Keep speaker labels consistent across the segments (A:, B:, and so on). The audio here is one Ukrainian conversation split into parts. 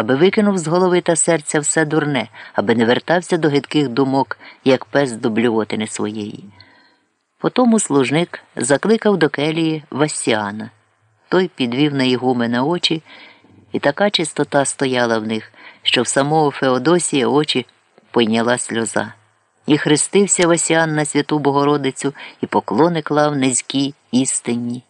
A: аби викинув з голови та серця все дурне, аби не вертався до гидких думок, як пес до блювотини своєї. Потому служник закликав до келії Васіана. Той підвів на ігумена очі, і така чистота стояла в них, що в самого Феодосія очі пойняла сльоза. І хрестився Васян на святу Богородицю і поклони клав низькі істинні.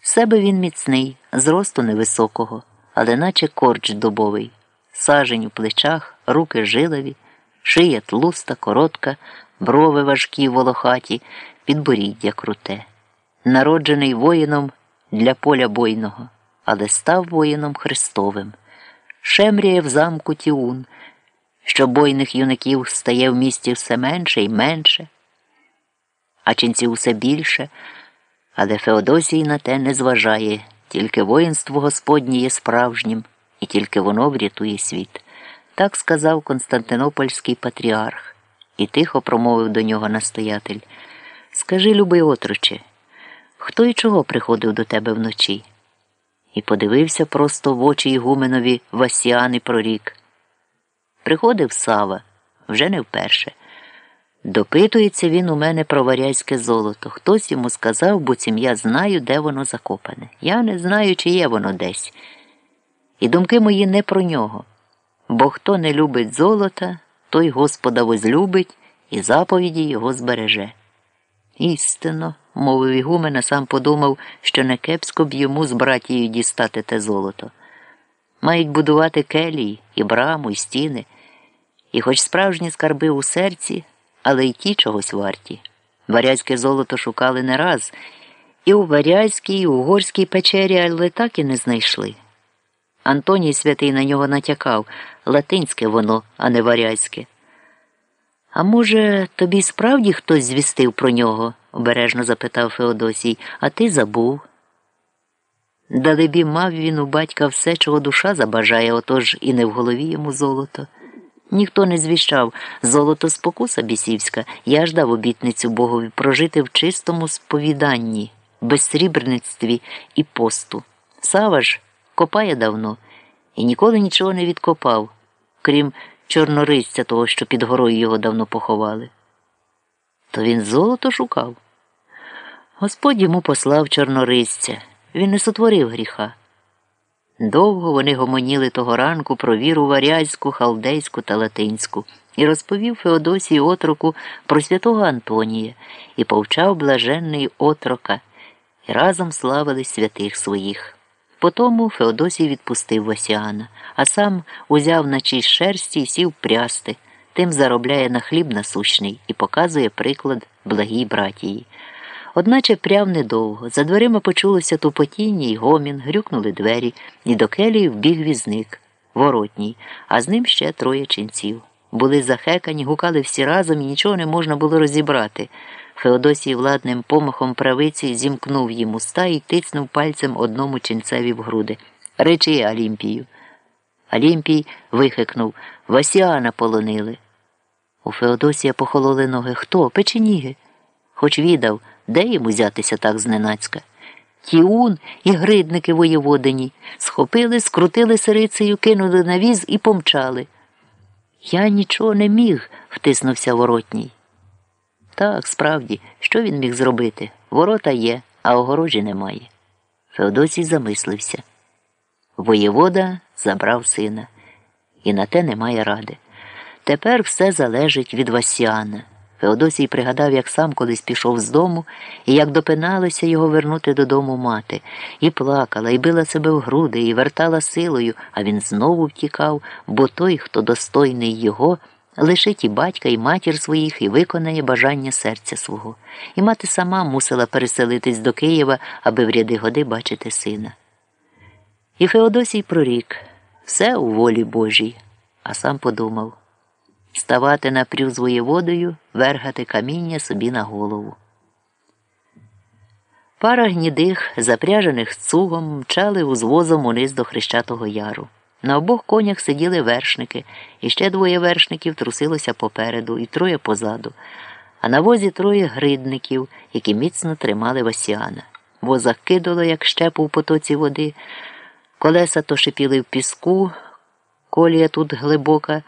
A: Себе він міцний, зросту невисокого, але наче корч дубовий, сажень у плечах, руки жилові, шия тлуста, коротка, брови важкі, волохаті, підборіддя круте. Народжений воїном для поля бойного, але став воїном Христовим. Шемріє в замку Тіун що бойних юнаків стає в місті все менше і менше, а ченців усе більше, але Феодосій на те не зважає, тільки воїнство Господнє є справжнім, і тільки воно врятує світ. Так сказав Константинопольський патріарх, і тихо промовив до нього настоятель Скажи, любий отроче, хто і чого приходив до тебе вночі? І подивився просто в очі Ігуменові Васіан і прорік. Приходив Сава вже не вперше. Допитується він у мене про варязьке золото. Хтось йому сказав, буцім я знаю, де воно закопане. Я не знаю, чи є воно десь. І думки мої не про нього. Бо хто не любить золота, той Господа возлюбить і заповіді його збереже. Істинно, мовив Ігумен, а сам подумав, що не кепсько б йому з братією дістати те золото. Мають будувати келії, і браму, і стіни, і хоч справжні скарби у серці, але й ті чогось варті. Варязьке золото шукали не раз, і у Варязькій, і у угорській печері, але так і не знайшли. Антоній святий на нього натякав латинське воно, а не варязьке. А може, тобі справді хтось звістив про нього? обережно запитав Феодосій, а ти забув. Далебі мав він у батька все, чого душа забажає, отож і не в голові йому золото. Ніхто не звіщав золото спокуса бісівська, я ж дав обітницю Богові прожити в чистому сповіданні, безсрібрництві і посту. Сава ж копає давно і ніколи нічого не відкопав, крім чорнорисця того, що під горою його давно поховали. То він золото шукав. Господь йому послав чорнорисця. Він не сотворив гріха. Довго вони гомоніли того ранку про віру варязьку, халдейську та латинську. І розповів Феодосій отроку про святого Антонія. І повчав блаженний отрока, і разом славили святих своїх. Потому Феодосій відпустив Васіана, а сам узяв на честь шерсті і сів прясти, тим заробляє на хліб насущний і показує приклад благій братії. Одначе пряв недовго. За дверима почулося тупотіння й гомін, грюкнули двері, і до келії вбіг візник, воротній, а з ним ще троє ченців. Були захекані, гукали всі разом і нічого не можна було розібрати. Феодосій владним помахом правиці зімкнув їм уста і тицнув пальцем одному ченцеві в груди. Речи Алімпію. Алімпій вихикнув Васіана полонили. У Феодосія похололи ноги. Хто? Печеніги. Хоч віддав де йому взятися так зненацька? Тіун і гридники воєводині схопили, скрутили сирицею, кинули на віз і помчали. Я нічого не міг, втиснувся воротній. Так, справді, що він міг зробити? Ворота є, а огорожі немає. Феодосій замислився. Воєвода забрав сина, і на те немає ради. Тепер все залежить від Васяна. Феодосій пригадав, як сам колись пішов з дому, і як допиналася його вернути додому мати, і плакала, і била себе в груди, і вертала силою, а він знову втікав, бо той, хто достойний його, лишить і батька, і матір своїх, і виконає бажання серця свого. І мати сама мусила переселитись до Києва, аби в ряди годи бачити сина. І Феодосій прорік все у волі Божій, а сам подумав ставати на прю з воєводою, вергати каміння собі на голову. Пара гнідих, запряжених цугом, мчали узвозом униз до Хрещатого яру. На обох конях сиділи вершники, і ще двоє вершників трусилося попереду і троє позаду, а на возі троє гридників, які міцно тримали Васіана. Воза кидало, як щепу в потоці води, колеса то шипіли в піску, колія тут глибока,